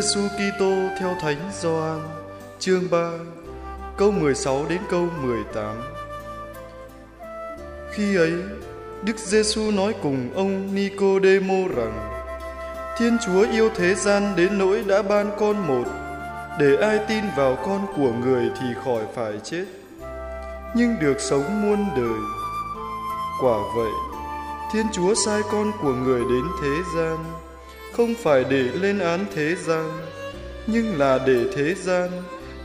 Giêsu Kitô theo Thánh Gioan, chương 3, câu 16 đến câu 18. Khi ấy, Đức Giêsu nói cùng ông Nicodemo rằng: Thiên Chúa yêu thế gian đến nỗi đã ban con một, để ai tin vào con của người thì khỏi phải chết, nhưng được sống muôn đời. Quả vậy, Thiên Chúa sai con của người đến thế gian không phải để lên án thế gian, nhưng là để thế gian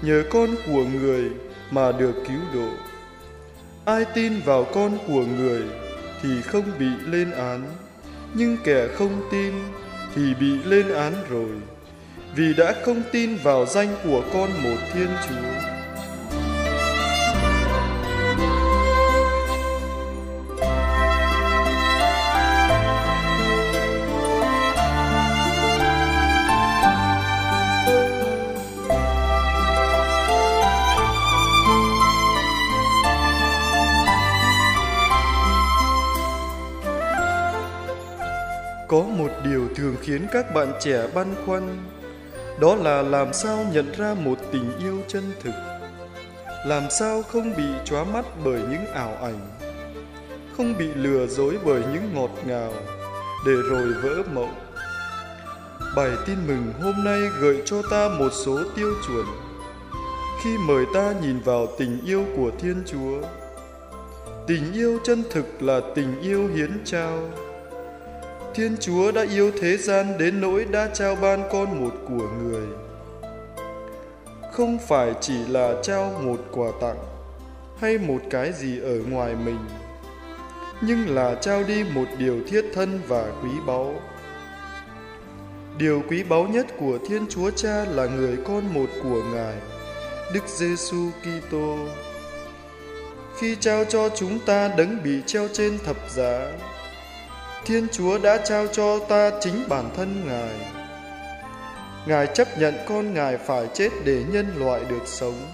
nhờ con của người mà được cứu độ. Ai tin vào con của người thì không bị lên án, nhưng kẻ không tin thì bị lên án rồi, vì đã không tin vào danh của con một Thiên Chúa. Có một điều thường khiến các bạn trẻ băn khoăn, đó là làm sao nhận ra một tình yêu chân thực. Làm sao không bị chóa mắt bởi những ảo ảnh, không bị lừa dối bởi những ngọt ngào, để rồi vỡ mộng. Bài tin mừng hôm nay gợi cho ta một số tiêu chuẩn khi mời ta nhìn vào tình yêu của Thiên Chúa. Tình yêu chân thực là tình yêu hiến trao Thiên Chúa đã yêu thế gian đến nỗi đã trao ban con một của người. Không phải chỉ là trao một quà tặng hay một cái gì ở ngoài mình, nhưng là trao đi một điều thiết thân và quý báu. Điều quý báu nhất của Thiên Chúa Cha là người con một của Ngài, Đức Giêsu Kitô. Khi trao cho chúng ta đấng bị treo trên thập giá, Thiên Chúa đã trao cho ta chính bản thân Ngài. Ngài chấp nhận con Ngài phải chết để nhân loại được sống.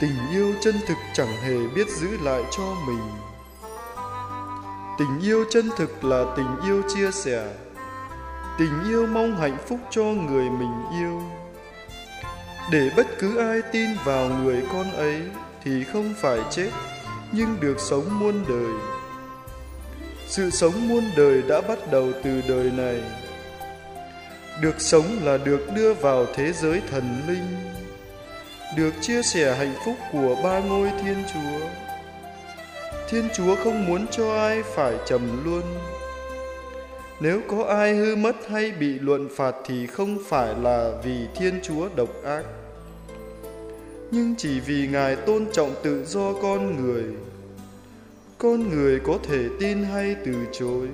Tình yêu chân thực chẳng hề biết giữ lại cho mình. Tình yêu chân thực là tình yêu chia sẻ. Tình yêu mong hạnh phúc cho người mình yêu. Để bất cứ ai tin vào người con ấy thì không phải chết, nhưng được sống muôn đời. Sự sống muôn đời đã bắt đầu từ đời này. Được sống là được đưa vào thế giới thần linh, được chia sẻ hạnh phúc của ba ngôi Thiên Chúa. Thiên Chúa không muốn cho ai phải trầm luôn. Nếu có ai hư mất hay bị luận phạt thì không phải là vì Thiên Chúa độc ác, nhưng chỉ vì Ngài tôn trọng tự do con người con người có thể tin hay từ chối.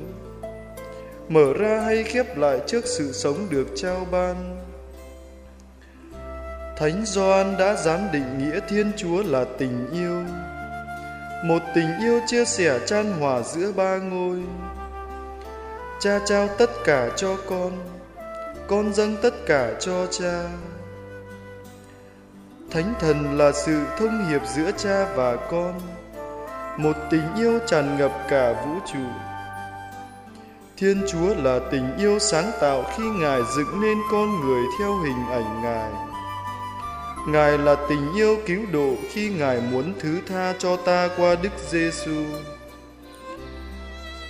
Mở ra hay khép lại trước sự sống được trao ban. Thánh gioan đã giám định nghĩa thiên chúa là tình yêu. Một tình yêu chia sẻ chan hòa giữa ba ngôi. Cha trao tất cả cho con con dâng tất cả cho cha. Thánh thần là sự thông hiệp giữa cha và con một tình yêu tràn ngập cả vũ trụ. Thiên chúa là tình yêu sáng tạo khi ngài dựng nên con người theo hình ảnh ngài. Ngài là tình yêu cứu độ khi ngài muốn thứ tha cho ta qua đức giêsu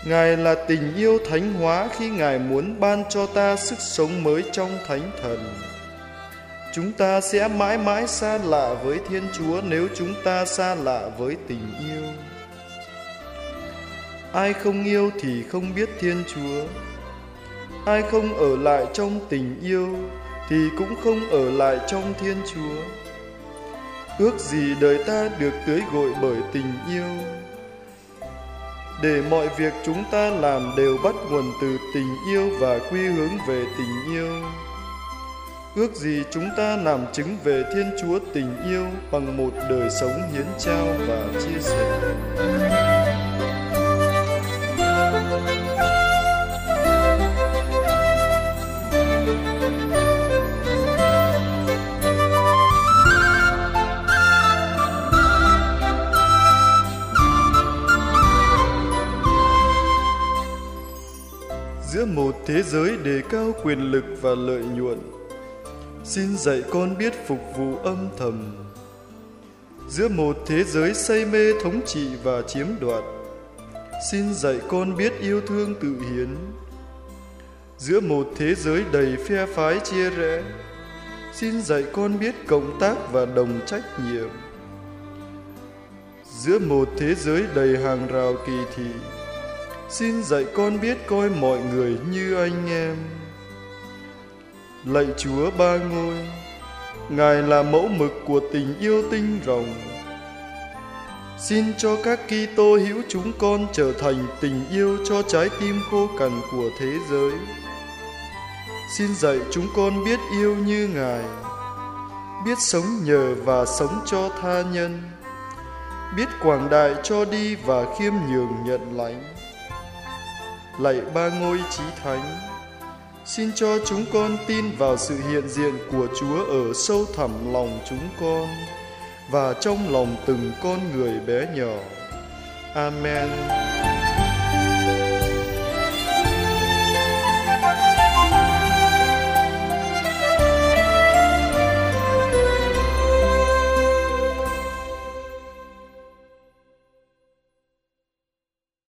ngài là tình yêu thánh hóa khi ngài muốn ban cho ta sức sống mới trong thánh thần. Chúng ta sẽ mãi mãi xa lạ với thiên chúa nếu chúng ta xa lạ với tình yêu ai không yêu thì không biết thiên chúa. Ai không ở lại trong tình yêu thì cũng không ở lại trong thiên chúa. Ước gì đời ta được tưới gội bởi tình yêu. Để mọi việc chúng ta làm đều bắt nguồn từ tình yêu và quy hướng về tình yêu. Ước gì chúng ta làm chứng về thiên chúa tình yêu bằng một đời sống hiến trao và chia sẻ. giữa một thế giới đề cao quyền lực và lợi nhuận. Xin dạy con biết phục vụ âm thầm. Giữa một thế giới say mê thống trị và chiếm đoạt, xin dạy con biết yêu thương tự hiến. Giữa một thế giới đầy phe phái chia rẽ, xin dạy con biết cộng tác và đồng trách nhiệm. Giữa một thế giới đầy hàng rào kỳ thị xin dạy con biết coi mọi người như anh em. Lạy chúa ba ngôi, ngài là mẫu mực của tình yêu tinh rồng. Xin cho các Kitô hữu chúng con trở thành tình yêu cho trái tim khô cằn của thế giới. Xin dạy chúng con biết yêu như ngài, biết sống nhờ và sống cho tha nhân, biết quảng đại cho đi và khiêm nhường nhận lãnh lạy ba ngôi trí thánh. Xin cho chúng con tin vào sự hiện diện của chúa ở sâu thẳm lòng chúng con và trong lòng từng con người bé nhỏ. Amen.